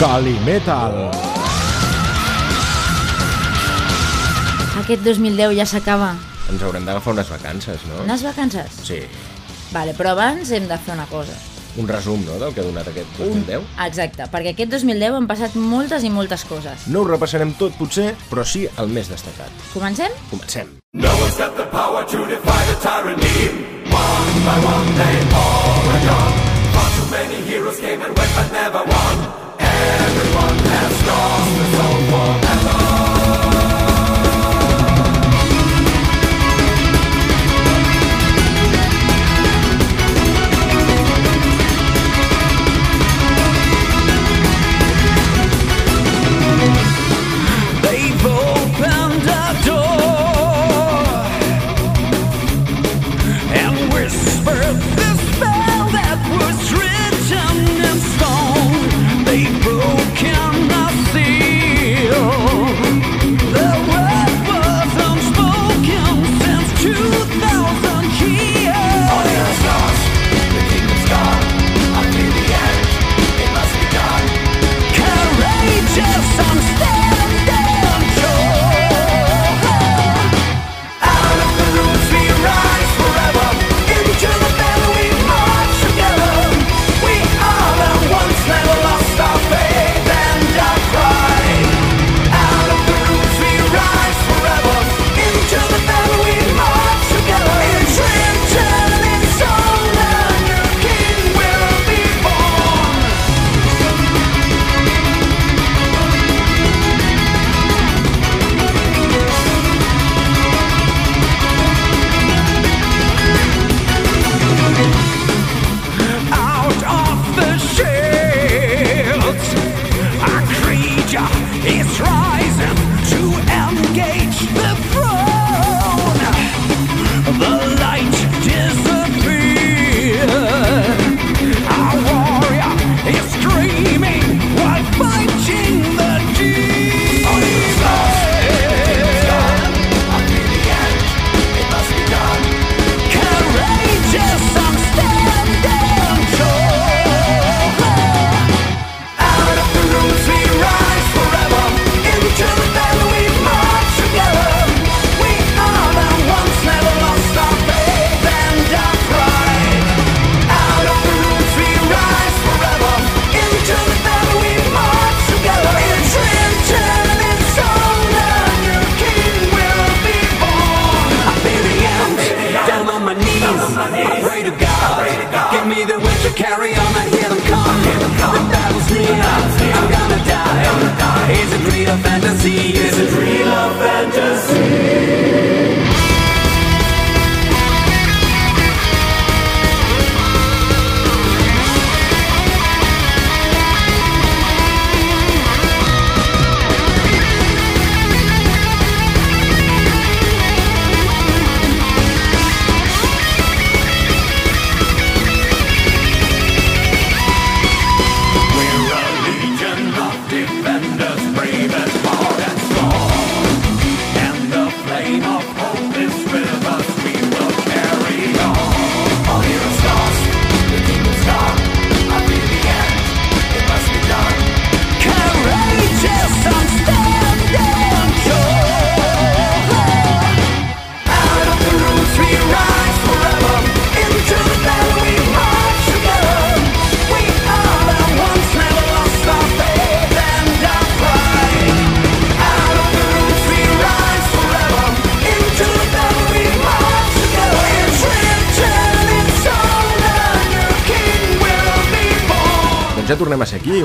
Calimetal. Aquest 2010 ja s'acaba. Ens haurem d'agafar unes vacances, no? Unes vacances? Sí. Vale, però abans hem de fer una cosa. Un resum, no?, del que ha donat aquest 2010. Exacte, perquè aquest 2010 han passat moltes i moltes coses. No ho repassarem tot, potser, però sí el més destacat. Comencem? Comencem. No one's got the power to defy the tyranny. One by one they all are gone. Far too many heroes came and went but never won. No.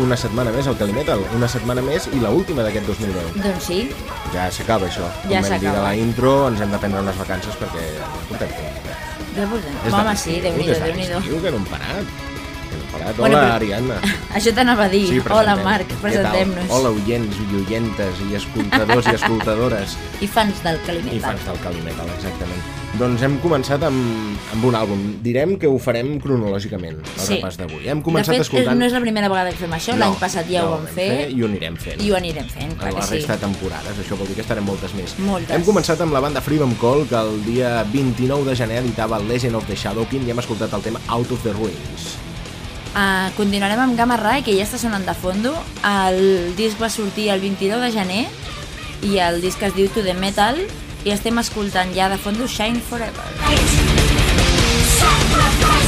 Una setmana més al Calimetal, una setmana més i la última d'aquest 2010. Doncs sí, Ja s'acaba això. Ja Com vam dir s'acaba. de la intro, ens hem de prendre unes vacances perquè portem temps. eh? ja posem. És Home, sí, Déu-n'hi-do, Déu-n'hi-do. l'estiu, que no hem parat. No. Bueno, Hola, però- Ariadna. Això t'anava a dir. Hola, presentem. Marc, presentem-nos. Hola, oients i oientes i escoltadors i escoltadores I fans del i Calimetal. fans del Calimetal, exactament. Doncs hem començat amb, amb un àlbum. Direm que ho farem cronològicament, el Sí. repàs d'avui. Hem De començat fet, escoltant... no és la primera vegada que fem això, l'any passat ja ho vam fer, I ho anirem fent. i ho anirem fent, clar la que sí. resta de temporades, això vol dir que estarem moltes més. Moltes. Hem començat amb la banda Freedom Call, que el dia 29 de gener editava Legend of the Shadowkin i hem escoltat el tema Out of the Ruins. Uh, continuarem amb Gamma Ray, que ja està sonant de fondo. El disc va sortir el 29 de gener i el disc es diu To The Metal i estem escoltant ja de fondo Shine Forever. But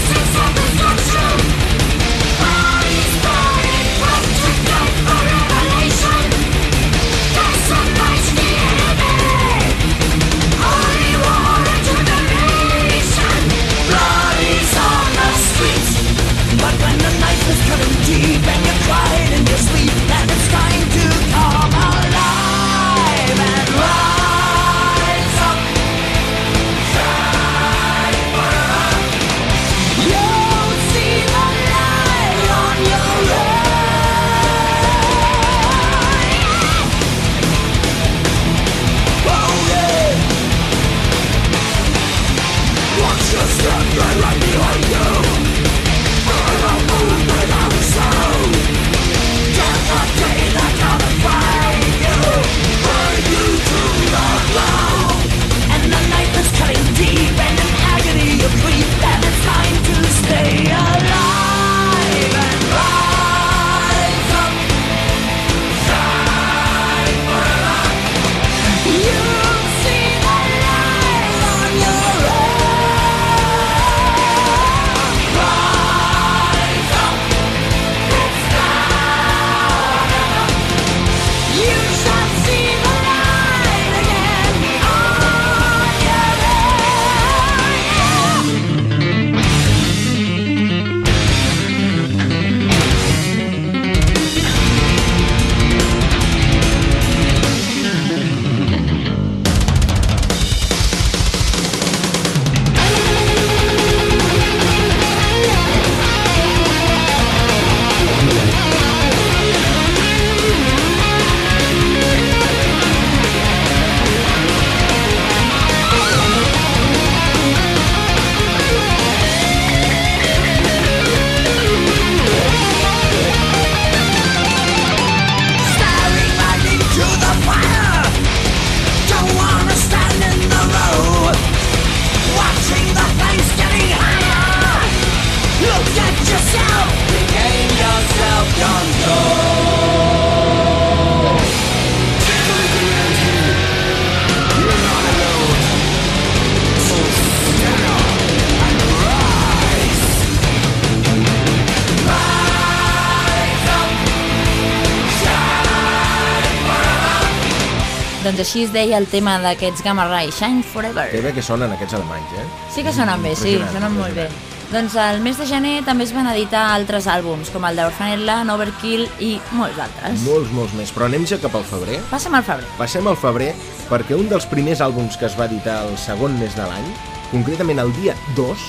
així es deia el tema d'aquests Gamma Ray, Shine Forever. Que bé que sonen aquests alemanys, eh? Sí que sonen bé, sí, sonen molt bé. Doncs el mes de gener també es van editar altres àlbums, com el d'Orphanet Land, Overkill i molts altres. Molts, molts més. Però anem ja cap al febrer. Passa'm al febrer. Passem al febrer perquè un dels primers àlbums que es va editar el segon mes de l'any, concretament el dia 2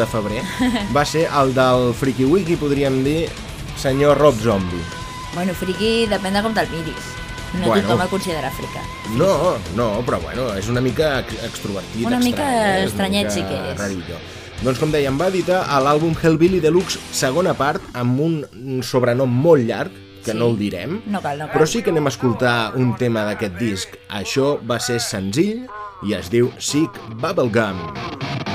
de febrer, va ser el del Freaky Wiki, podríem dir, senyor Rob Zombie. Bueno, friki depèn de com te'l miris. No Bueno. tothom el considera frica. No, no, però bueno, és una mica ex extrovertit, Una mica estrany, eh? Estranyet sí que és. Rarillo. Doncs com dèiem, va editar l'àlbum Hellbilly Deluxe segona part amb un sobrenom molt llarg, que Sí. no el direm, No cal, no cal. però sí que anem a escoltar un tema d'aquest disc. Això va ser senzill i es diu Sick Bubblegum. Making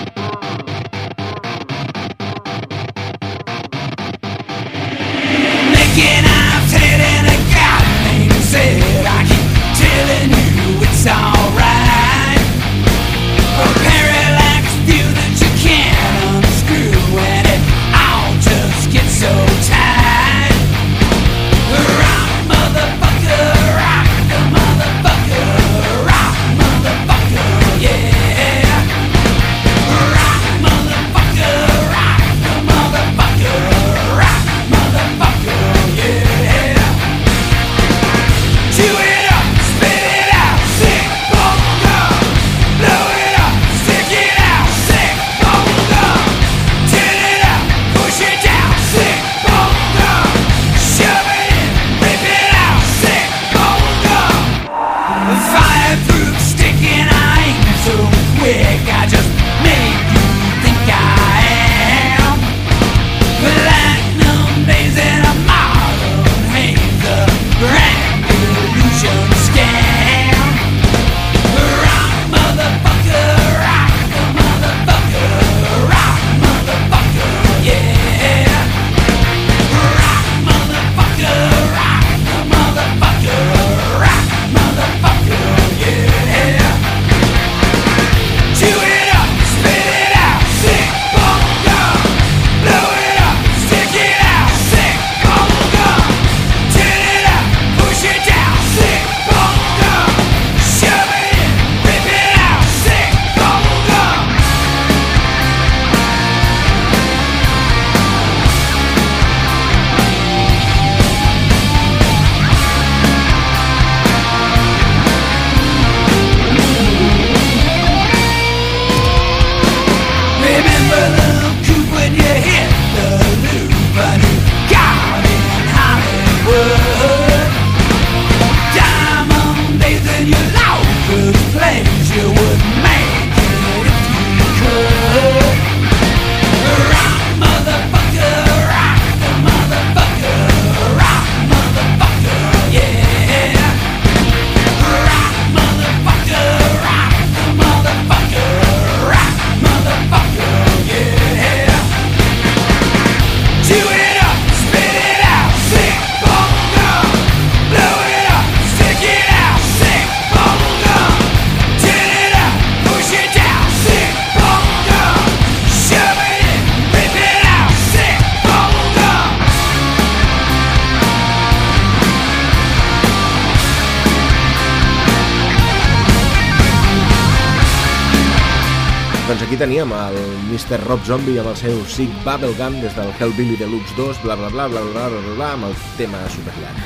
Mr. Rob Zombie amb el seu Sick Bubblegum des del Hellbilly Deluxe 2, bla bla bla bla bla bla bla, bla amb el tema superllarg.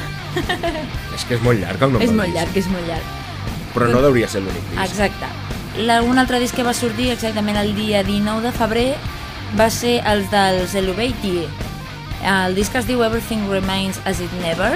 és que és molt llarg el nom És molt disc, llarg, és molt llarg. Però no hauria ser l'únic disc. Exacte. La, un altre disc que va sortir exactament el dia 19 de febrer va ser el dels Eluvati. El disc es diu Everything Remains As It Never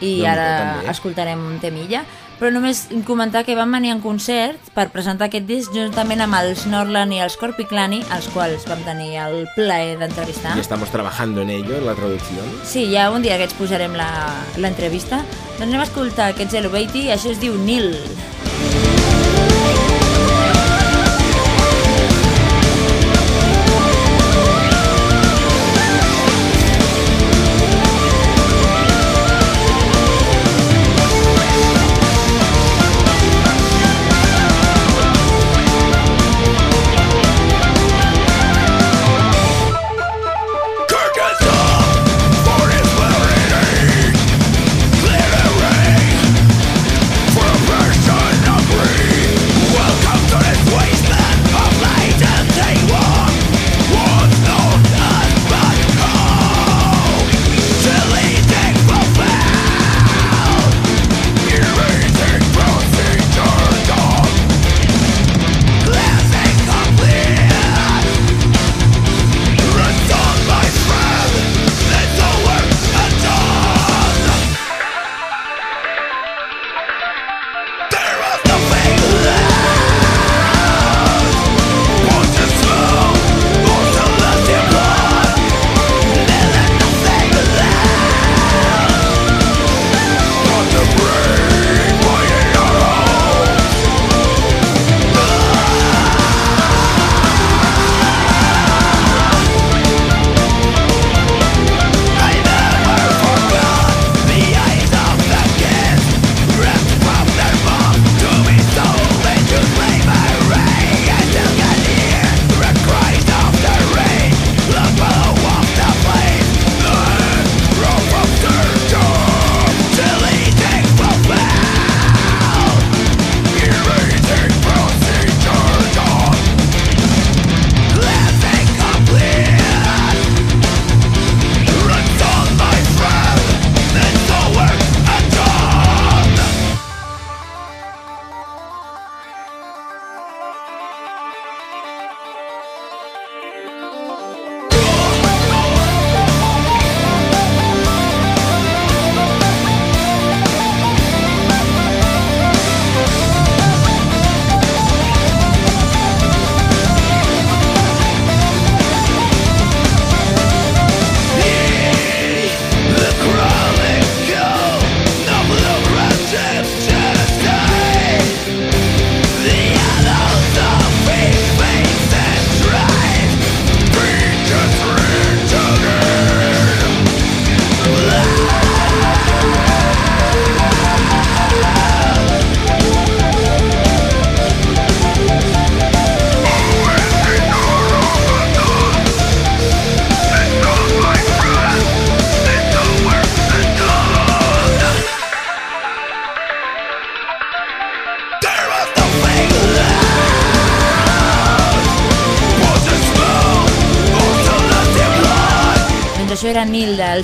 i Déu-n'hi-do, ara també. escoltarem un temilla però només comentar que van venir en concert per presentar aquest disc juntament amb els Norland i els Corpiclani els quals vam tenir el plaer d'entrevistar Y estamos trabajando en ello, en la traducción. Sí, ja un dia aquests posarem la- l'entrevista. Doncs anem a escoltar aquests Eluvati, això es diu Nil. Doncs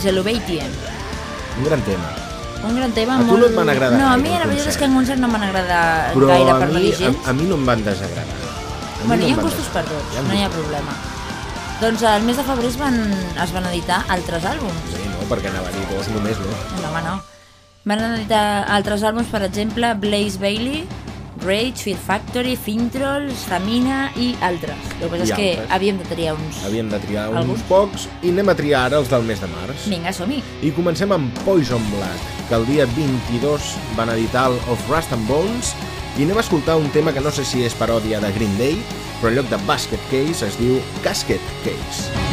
Nil dels Eluvati. Un gran tema. Un gran tema A tu molt... no et van agradar No, a mi el la veritat és que en concert no m'han agradat Però gaire per no mi, dir a, mi no em van desagradar. A Bueno, no hi ha gustos per tots, no hi ha problema. Doncs al mes de febrer es van, es van editar altres àlbums. Sí, no, perquè anava a dir dos només, no? No, home, no. Van editar altres àlbums, per exemple, Blaze Bailey, Rage, Fear Factory, Fintroll, Stamina i altres. El que passa I és que altres. havíem de triar uns. Havíem de triar uns Alguns? pocs i anem a triar ara els del mes de març. Vinga, som-hi. I comencem amb Poison Black, que el dia 22 van editar el Of Rust and Bones i anem a escoltar un tema que no sé si és paròdia de Green Day, però en lloc de Basket Case es diu Casket Case.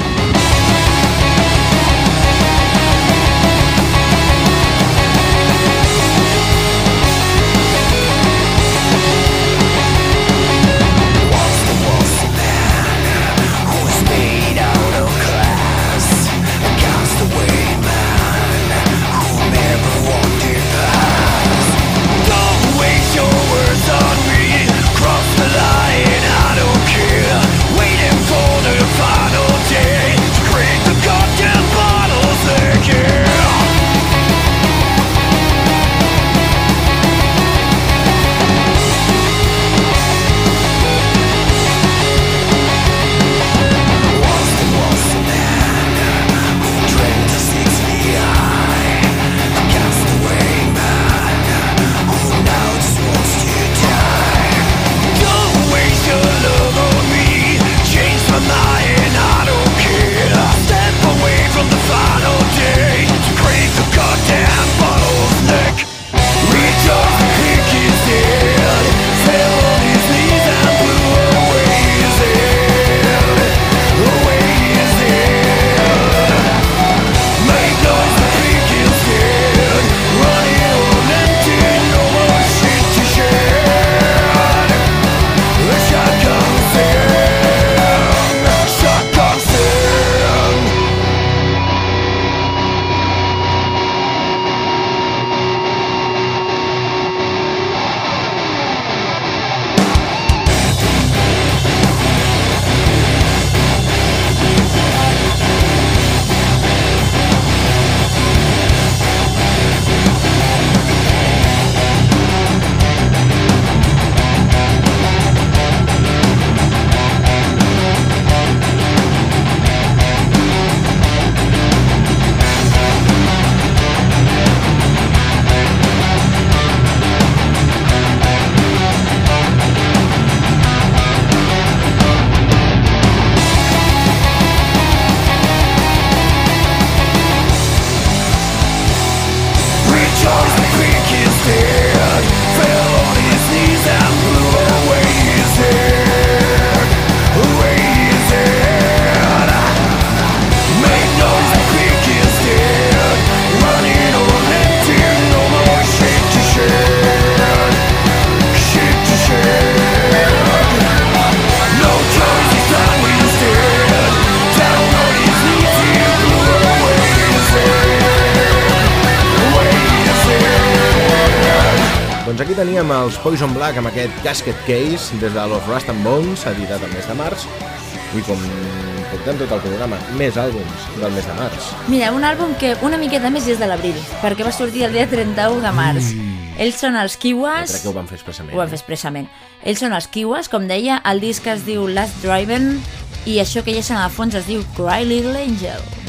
Casket Case des de Los Rust and Bones, editat el mes de març. I com portem tot el programa, més àlbums del mes de març. Mira, un àlbum que una miqueta més és de l'abril, perquè va sortir el dia 31 de març. Ells són els Kiwas... Crec que ho van fer expressament. Ho van fer expressament. Ells són els Kiwas, com deia, el disc es diu Last Driving i això que ja sent al fons es diu Cry Little Angel.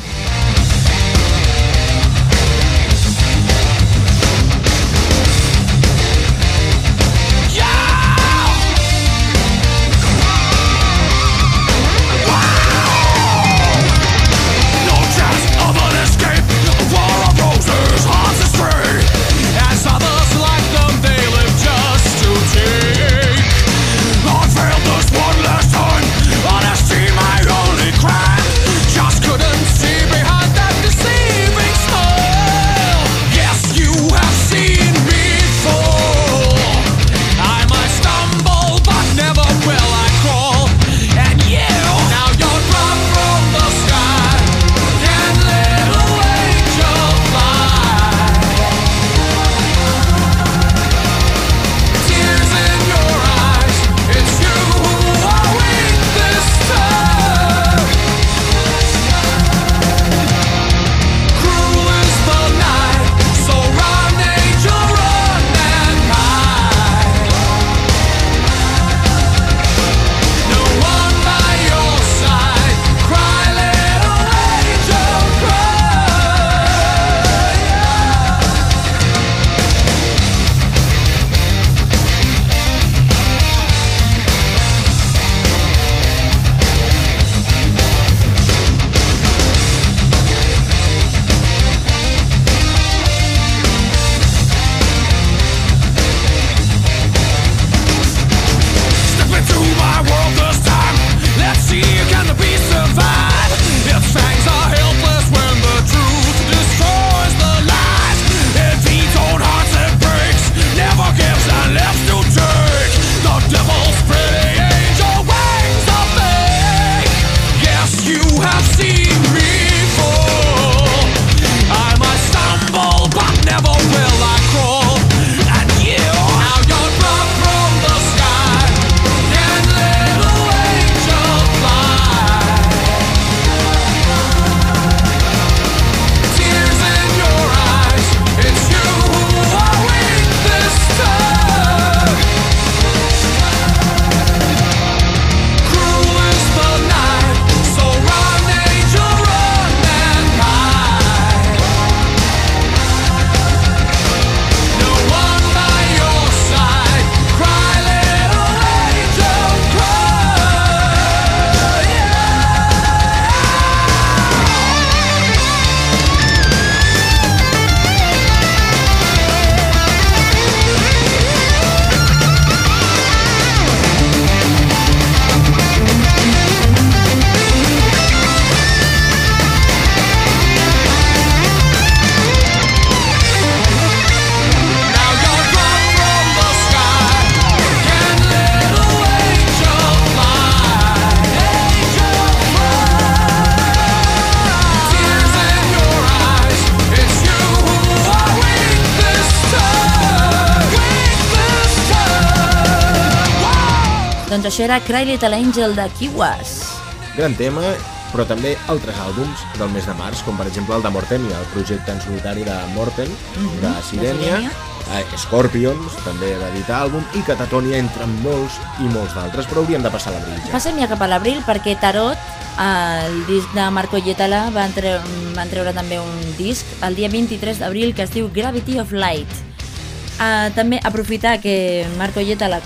Era Cry Little Angel de Kiwas. Gran tema, però també altres àlbums del mes de març, com per exemple el de Mortemia, el projecte en solitari de Morten, de Sirenia, Sirenia. eh, Scorpions, també va editar àlbum, i Catatonia, entre molts i molts d'altres, però hauríem de passar l'abril ja. Passem ja cap a l'abril perquè Tarot, el disc de Marco Lletala, van, tre van treure també un disc el dia 23 d'abril que es diu Gravity of Light. Uh, també aprofitar que Marco Lletala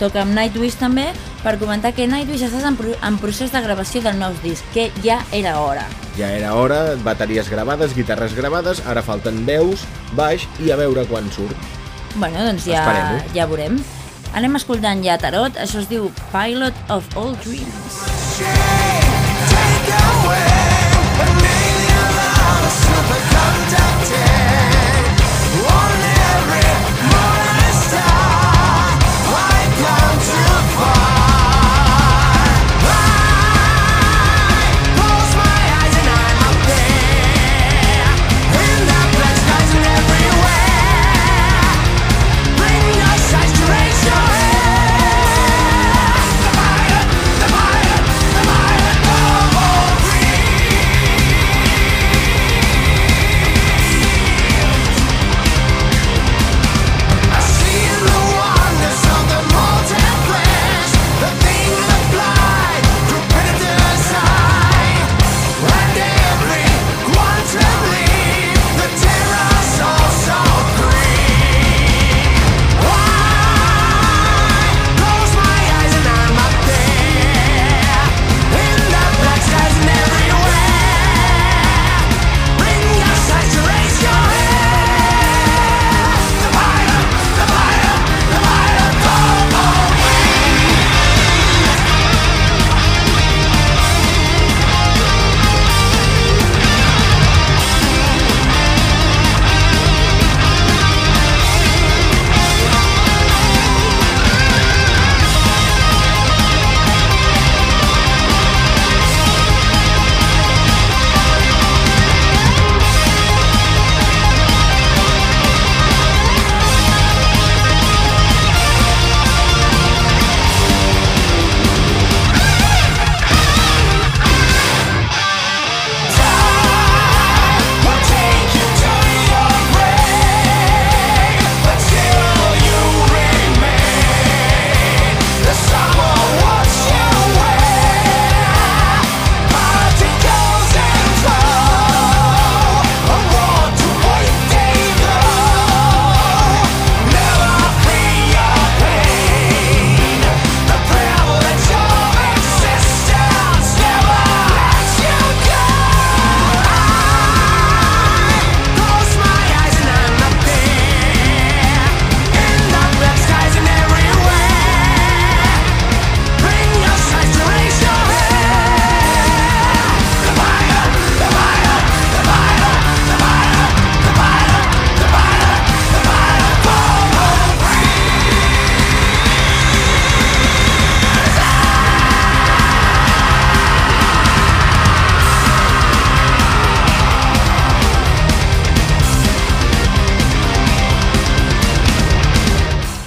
toca amb Nightwish també per comentar que Nightwish està en, pro en procés de gravació del nou disc, que ja era hora. Ja era hora, bateries gravades, guitarres gravades, ara falten veus, baix i a veure quan surt. Bueno, doncs ja, ja veurem. Anem escoltant ja Tarot, això es diu Pilot of All Dreams. Take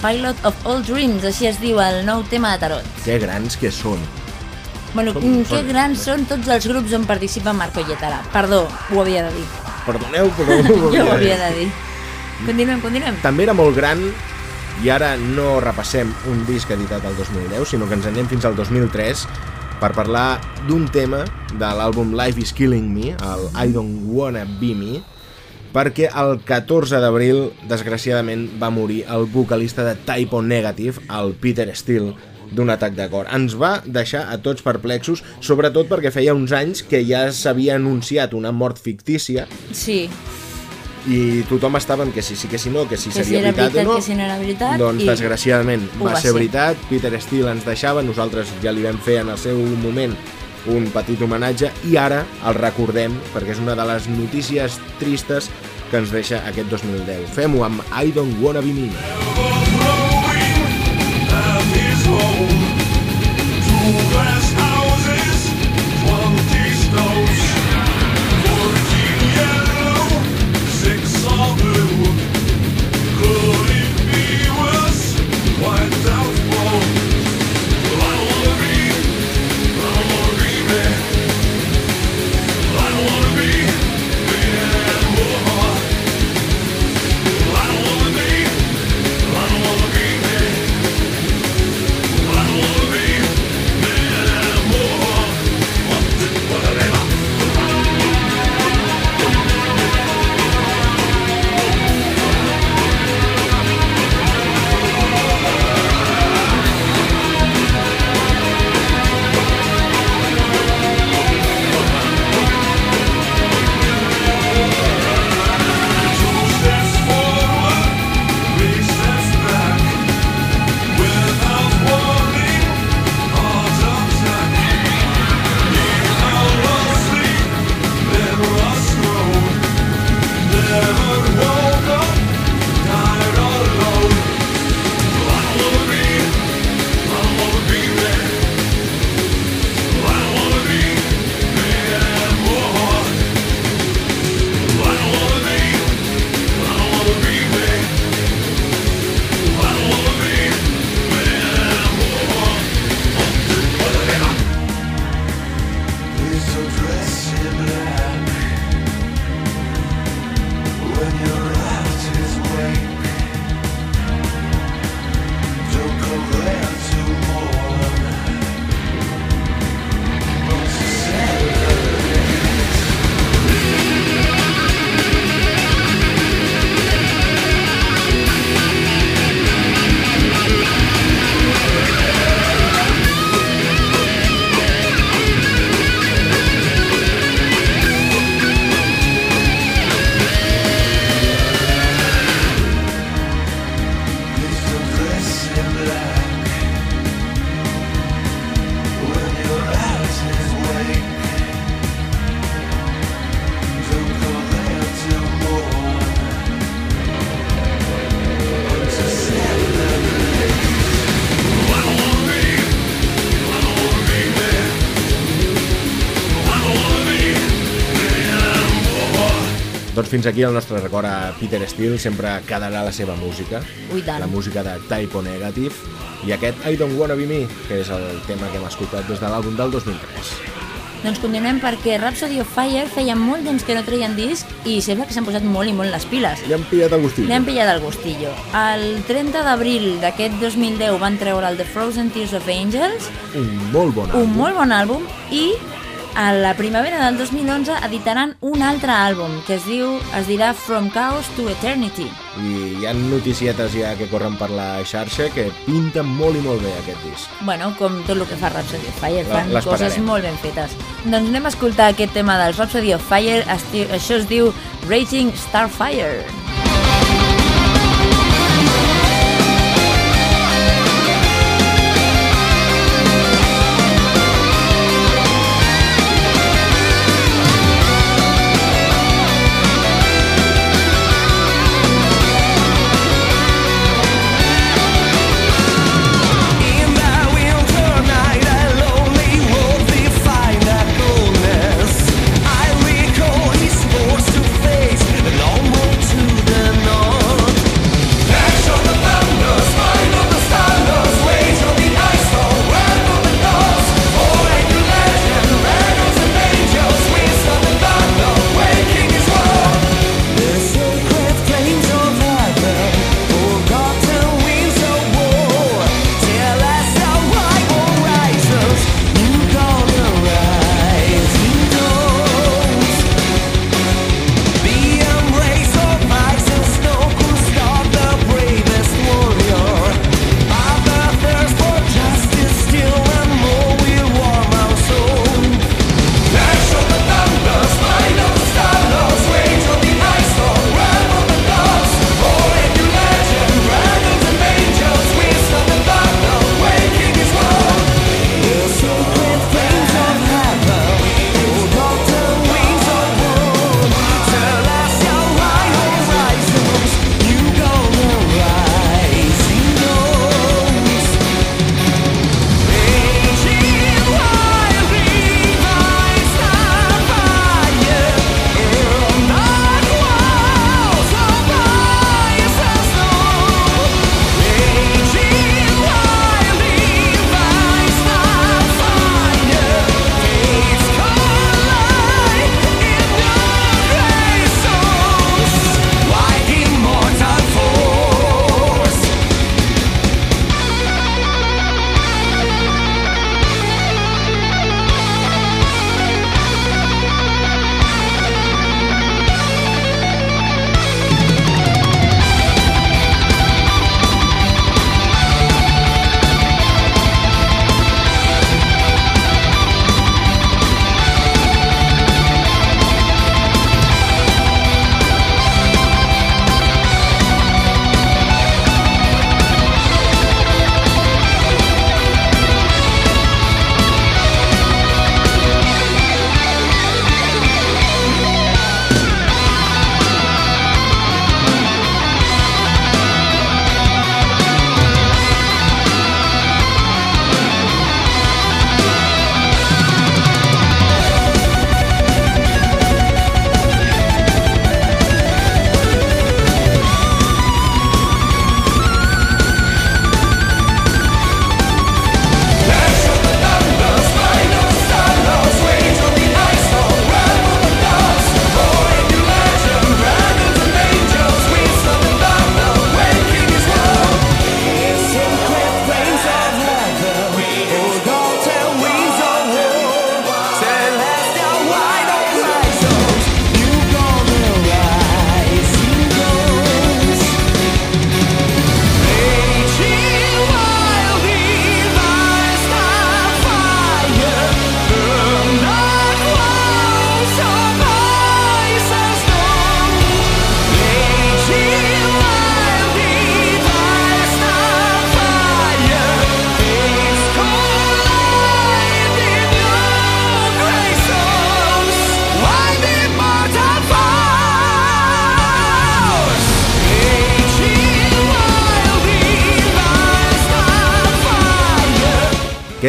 Pilot of All Dreams, així es diu el nou tema de Tarot. Que grans que són. Bueno, Són- mm, que són- grans són tots els grups on participa Marco Lletara. Perdó, ho havia de dir. Perdoneu, però... Jo ho havia de dir. Continuem, continuem. També era molt gran i ara no repassem un disc editat al 2010, sinó que ens anem fins al 2003 per parlar d'un tema de l'àlbum Life is Killing Me, el I Don't Wanna Be Me, perquè el 14 d'abril, desgraciadament, va morir el vocalista de Typo Negative, el Peter Steele, d'un atac de cor. Ens va deixar a tots perplexos, sobretot perquè feia uns anys que ja s'havia anunciat una mort fictícia Sí, i tothom estava en que sí, sí, que si no, que si que si seria era veritat, veritat, o no. que si no era veritat. Doncs i... desgraciadament va, va ser ser. veritat, Peter Steele ens deixava, nosaltres ja li vam fer en el seu moment un petit homenatge i ara el recordem perquè és una de les notícies tristes que ens deixa aquest 2010. Fem-ho amb I Don't Wanna Be Me. Doncs fins aquí el nostre record a Peter Steele, sempre quedarà la seva música, Ui, la música de Typo Negative, i aquest I Don't Wanna Be Me, que és el tema que hem escoltat des de l'àlbum del 2003. Doncs continuem perquè Rhapsody of Fire feia molt temps que no treien disc i sembla que s'han posat molt i molt les piles. Li han pillat el gustillo. Li han pillat el gustillo. El 30 d'abril d'aquest 2010 van treure el The Frozen Tears of Angels, Un molt bon un àlbum. molt bon àlbum, i a la primavera del 2011 editaran un altre àlbum que es diu es dirà From Chaos to Eternity. I hi ha noticietes ja que corren per la xarxa que pinten molt i molt bé aquest disc. Bueno, com tot el que fa Rhapsody of Fire, fan coses molt ben fetes. Doncs anem a escoltar aquest tema del Rhapsody of Fire, això es diu Raging Starfire. In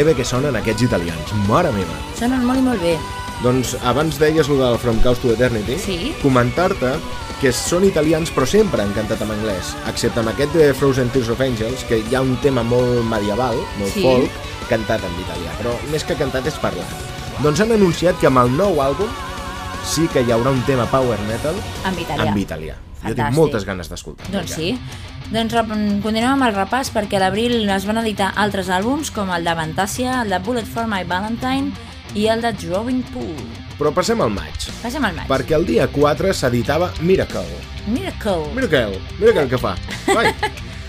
bé que sonen aquests italians, mare meva. Sonen molt i molt bé. Doncs abans deies lo del From Chaos to Eternity, Sí. comentar-te que són italians però sempre han cantat en anglès, excepte amb aquest de Frozen Tears of Angels, que hi ha un tema molt medieval, molt Sí. folk, cantat en italià, però més que cantat és parlat. Doncs han anunciat que amb el nou àlbum sí que hi haurà un tema power metal En italià. en italià. Jo tinc Fantàstic. moltes ganes d'escoltar. Doncs sí. Doncs continuem amb el repàs perquè a l'abril es van editar altres àlbums com el de Fantasia, el de Bullet for My Valentine i el de Drawing Pool. Però passem al maig, Passem al maig. perquè el dia 4 s'editava Miracle. Miracle. Miracle, Miracle que fa? Vai.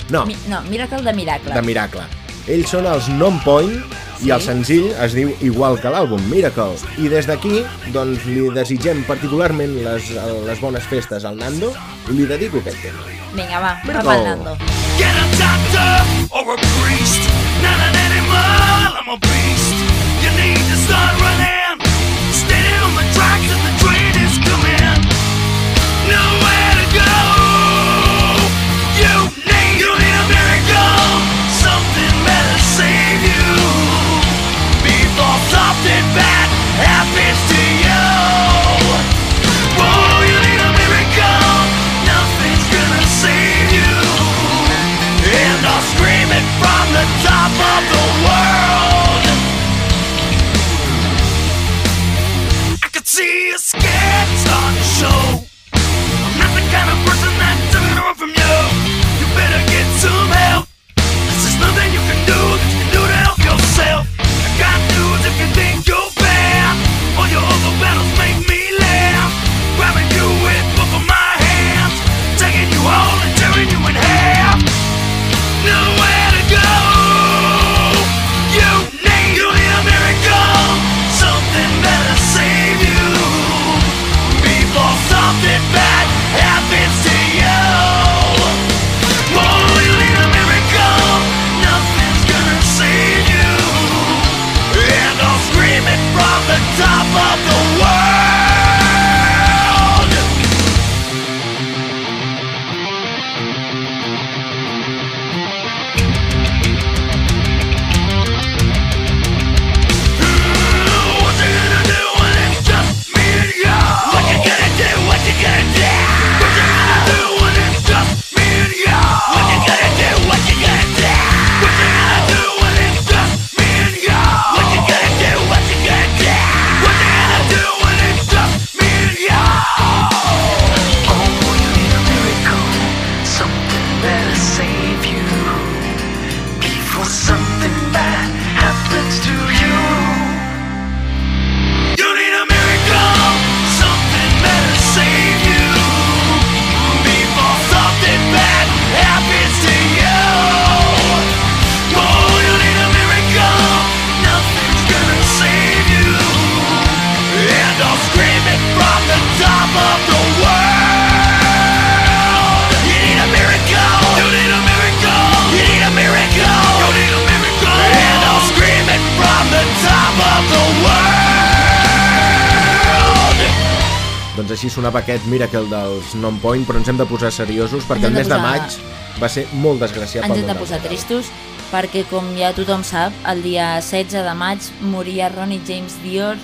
No, Mi no, Miracle de Miracle. de Miracle. Ells són els Non Point i el senzill es diu igual que l'àlbum, Miracle. I des d'aquí, doncs, li desitgem particularment les, les bones festes al Nando i li dedico aquest tema. Vinga, va, va Miracle. pel Nando. Get a doctor or a priest. Not an animal, I'm a beast. You need to start running. Standing on the tracks and the train is coming. Nowhere to something bad happens to you. Oh, you need a miracle. Nothing's gonna save you. And I'll scream it from the top bad aquest Miracle dels Non Point, però ens hem de posar seriosos perquè el de mes de posar- maig va ser molt desgraciat Ens hem de posar tristos perquè, com ja tothom sap, el dia 16 de maig moria Ronnie James Dio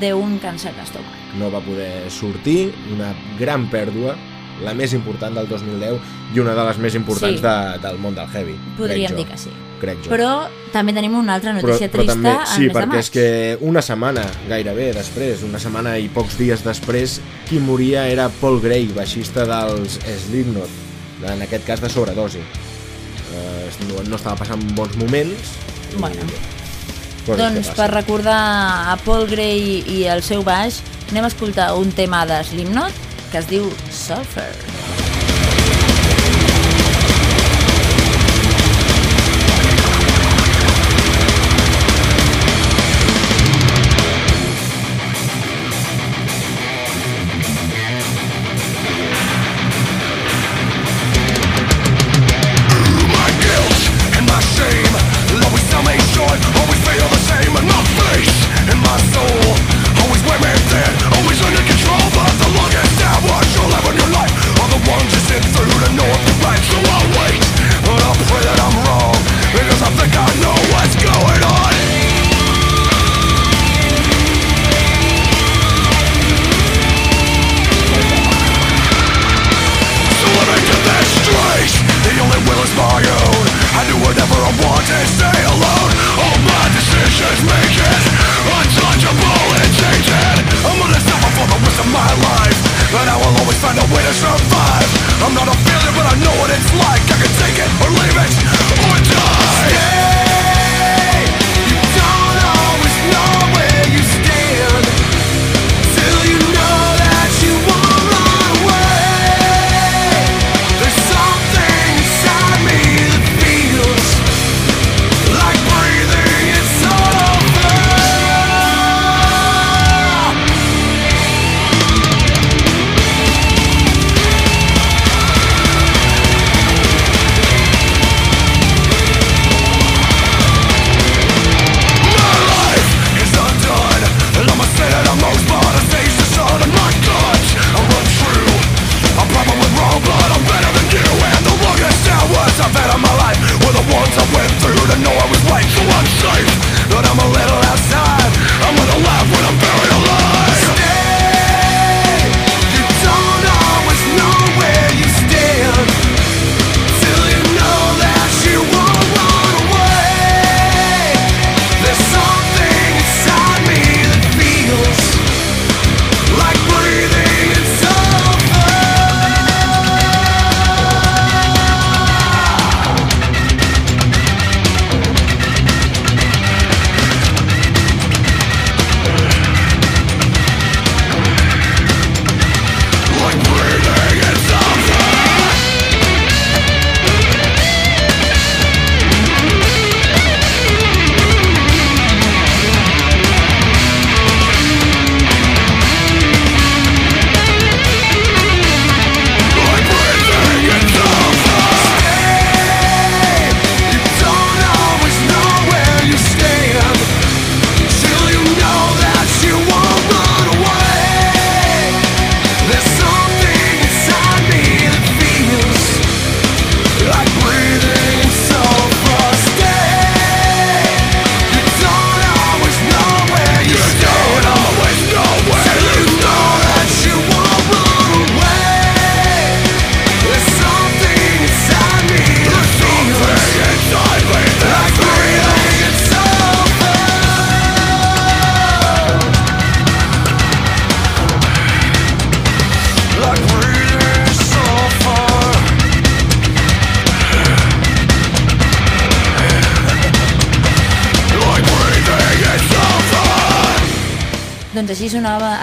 d'un càncer d'estómac. No va poder sortir, una gran pèrdua, la més important del 2010 i una de les més importants Sí. de, del món del heavy. Podríem dir que sí. Crec jo. Però també tenim una altra notícia però, però trista també, al sí, perquè és que una setmana gairebé després, una setmana i pocs dies després, qui moria era Paul Gray, baixista dels Slipknot, en aquest cas de sobredosi. Eh, no, no estava passant bons moments. i- Bueno. coses Doncs per recordar a Paul Gray i el seu baix, anem a escoltar un tema de Slipknot que es diu Sulfur.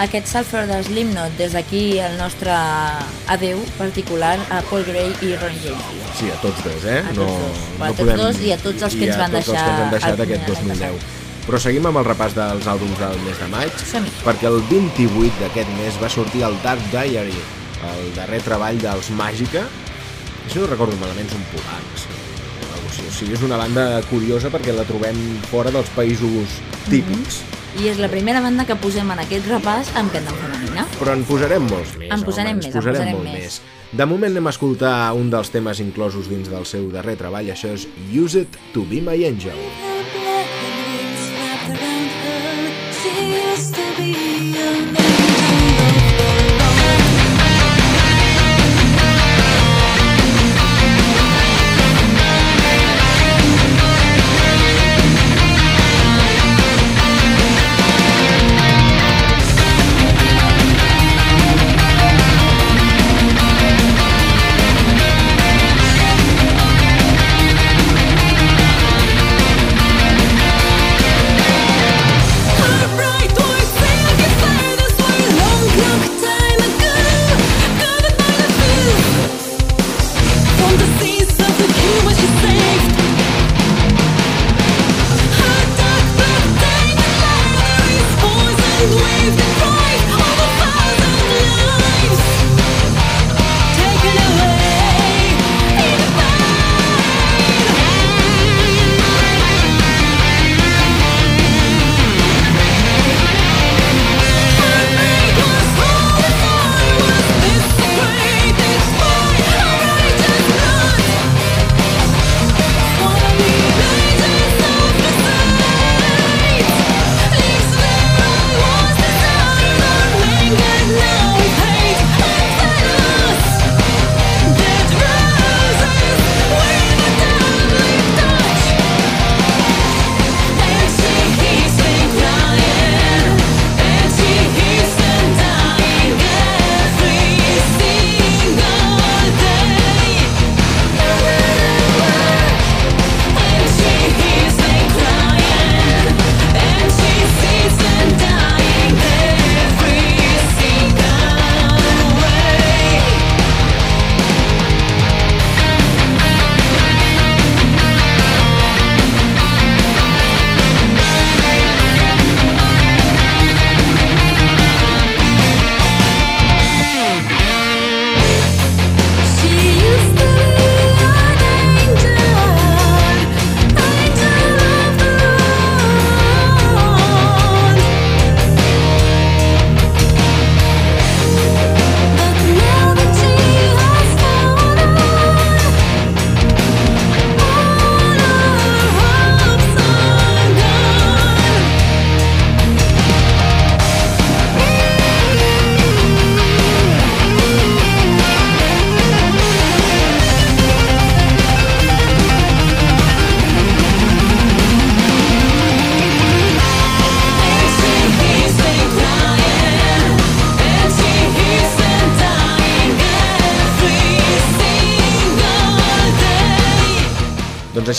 Aquest Sulfur de Slipknot. Des d'aquí el nostre adeu particular a Paul Gray i Ron James. Sí, a tots dos, eh? A tots dos. A tots dos i a tots els que i ens a van tots els deixar que ens han deixat al aquest final de 2010. Però seguim amb el repàs dels àlbums del mes de maig, perquè el 28 d'aquest mes va sortir el Dark Diary, el darrer treball dels Màgica. Si no recordo malament, són polacs. o sigui, és una banda curiosa perquè la trobem fora dels països típics. I és la primera banda que posem en aquest repàs amb cantant femenina. Però en posarem molts més. En posarem home, més, ens en posarem posarem molt més. més. De moment anem a escoltar un dels temes inclosos dins del seu darrer treball, això és Use It to Be My Angel. Taken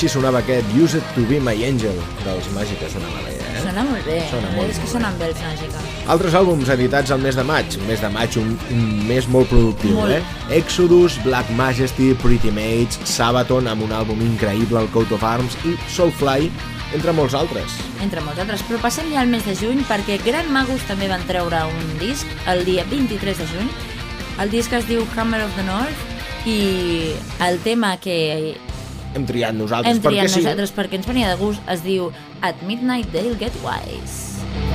així sonava aquest Use It to Be My Angel dels Màgica, sonava bé, eh? Sona molt bé. Sona molt és que sonen bé els Màgica. Altres àlbums editats al mes de maig. Mes de maig, un, un mes molt productiu, Molt. eh? Exodus, Black Majesty, Pretty Mates, Sabaton, amb un àlbum increïble, el Coat of Arms, i Soulfly, entre molts altres. entre molts altres. Però passem ja al mes de juny perquè Gran Magus també van treure un disc el dia 23 de juny. El disc es diu Hammer of the North i el tema que Hem triat nosaltres, hem triat perquè sí. nosaltres perquè ens venia de gust es diu At Midnight They'll Get Wise.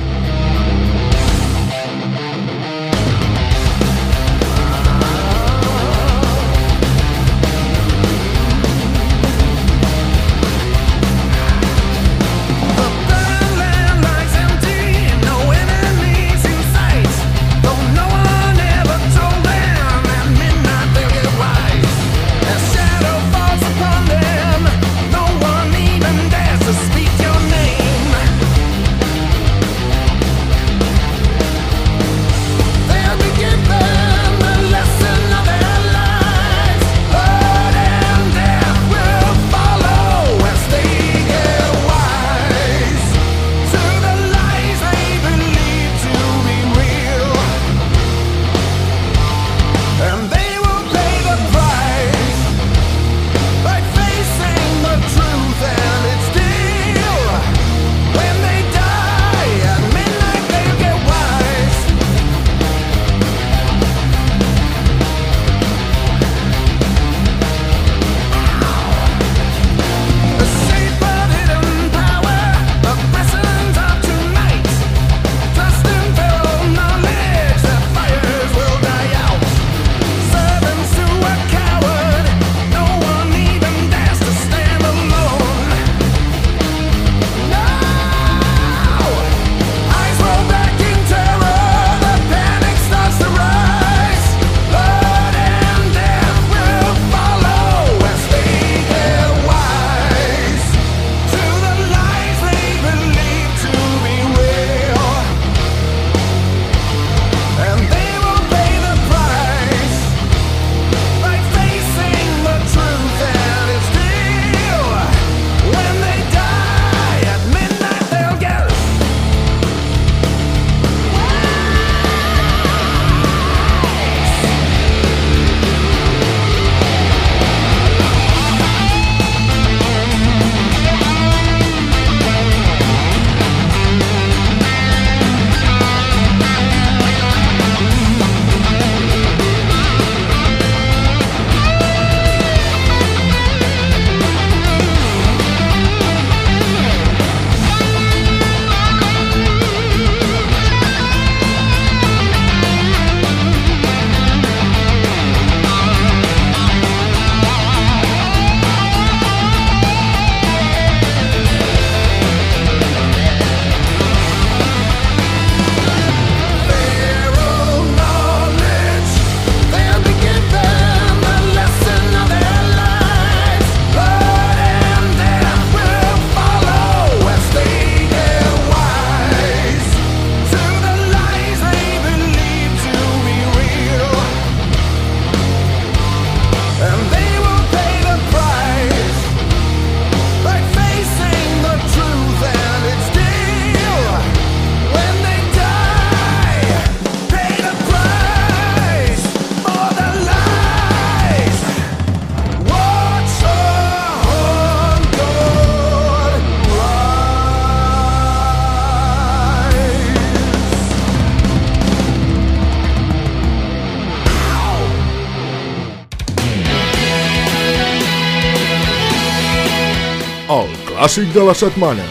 Clàssic de la setmana.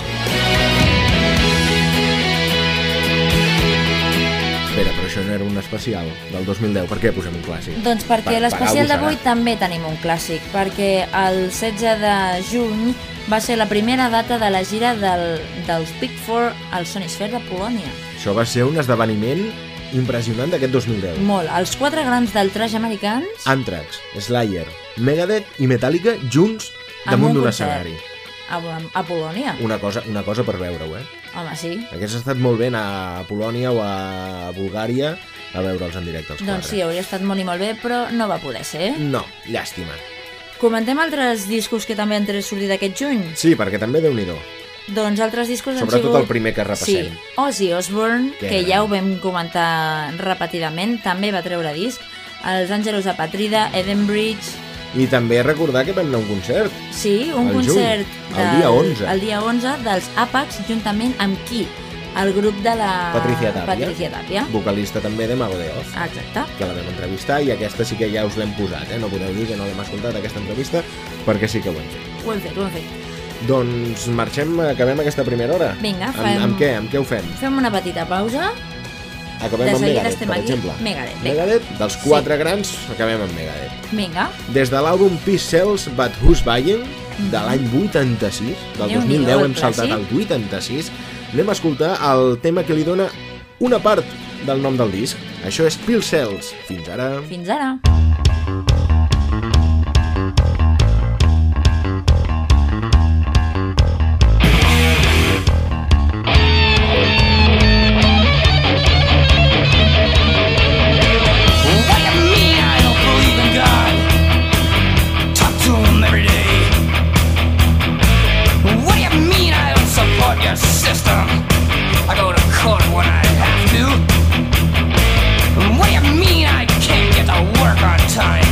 Espera, però això no era un especial del 2010. Per què posem un clàssic? Doncs perquè Per- l'especial d'avui també tenim un clàssic, perquè el 16 de juny va ser la primera data de la gira del, dels Big Four al Sonisphere de Polònia. Això va ser un esdeveniment impressionant d'aquest 2010. Molt. Els quatre grans del trash americans Anthrax, Slayer, Megadeth i Metallica junts damunt un d'un concert. A, a Polònia. Una cosa, una cosa per veure-ho, eh? Home, sí. Hagués estat molt bé anar a Polònia o a Bulgària a veure'ls en directe els Doncs sí, quatre. hauria estat molt i molt bé, però no va poder ser. No, llàstima. Comentem altres discos que també han tret sortir d'aquest juny? Sí, perquè també déu nhi Doncs altres discos han Sobretot sigut... el primer que repassem. Sí, Ozzy Osbourne, Que que ja ho vam comentar repetidament, també va treure disc. Els Àngelos Apatrida, Edenbridge... I també recordar que vam anar a un concert. Sí, un Al juny, concert... el dia 11. El dia 11 dels Apacs, juntament amb qui? El grup de la... Patricia Tapia. Patricia Tapia. Vocalista també de Mago de Oz, Exacte. que la vam entrevistar i aquesta sí que ja us l'hem posat, eh? No podeu dir que no l'hem escoltat, aquesta entrevista, perquè sí que ho hem fet. Ho hem fet, ho hem fet. Doncs marxem, acabem aquesta primera hora. Vinga, amb, fem- amb què? Amb què ho fem? Fem una petita pausa. Acabem De amb Megadeth, per aquí. exemple. Megadeth. Megadeth, dels quatre grans, acabem amb Megadeth. Vinga. Des de l'àlbum Peace Sells But Who's Buying, de l'any 86, del Déu-n'hi-do, 2010 el hem saltat al 86, anem a escoltar el tema que li dona una part del nom del disc. Això és Pill Cells. Fins ara. Fins ara. I go to court when I have to. What do you mean I can't get to work on time?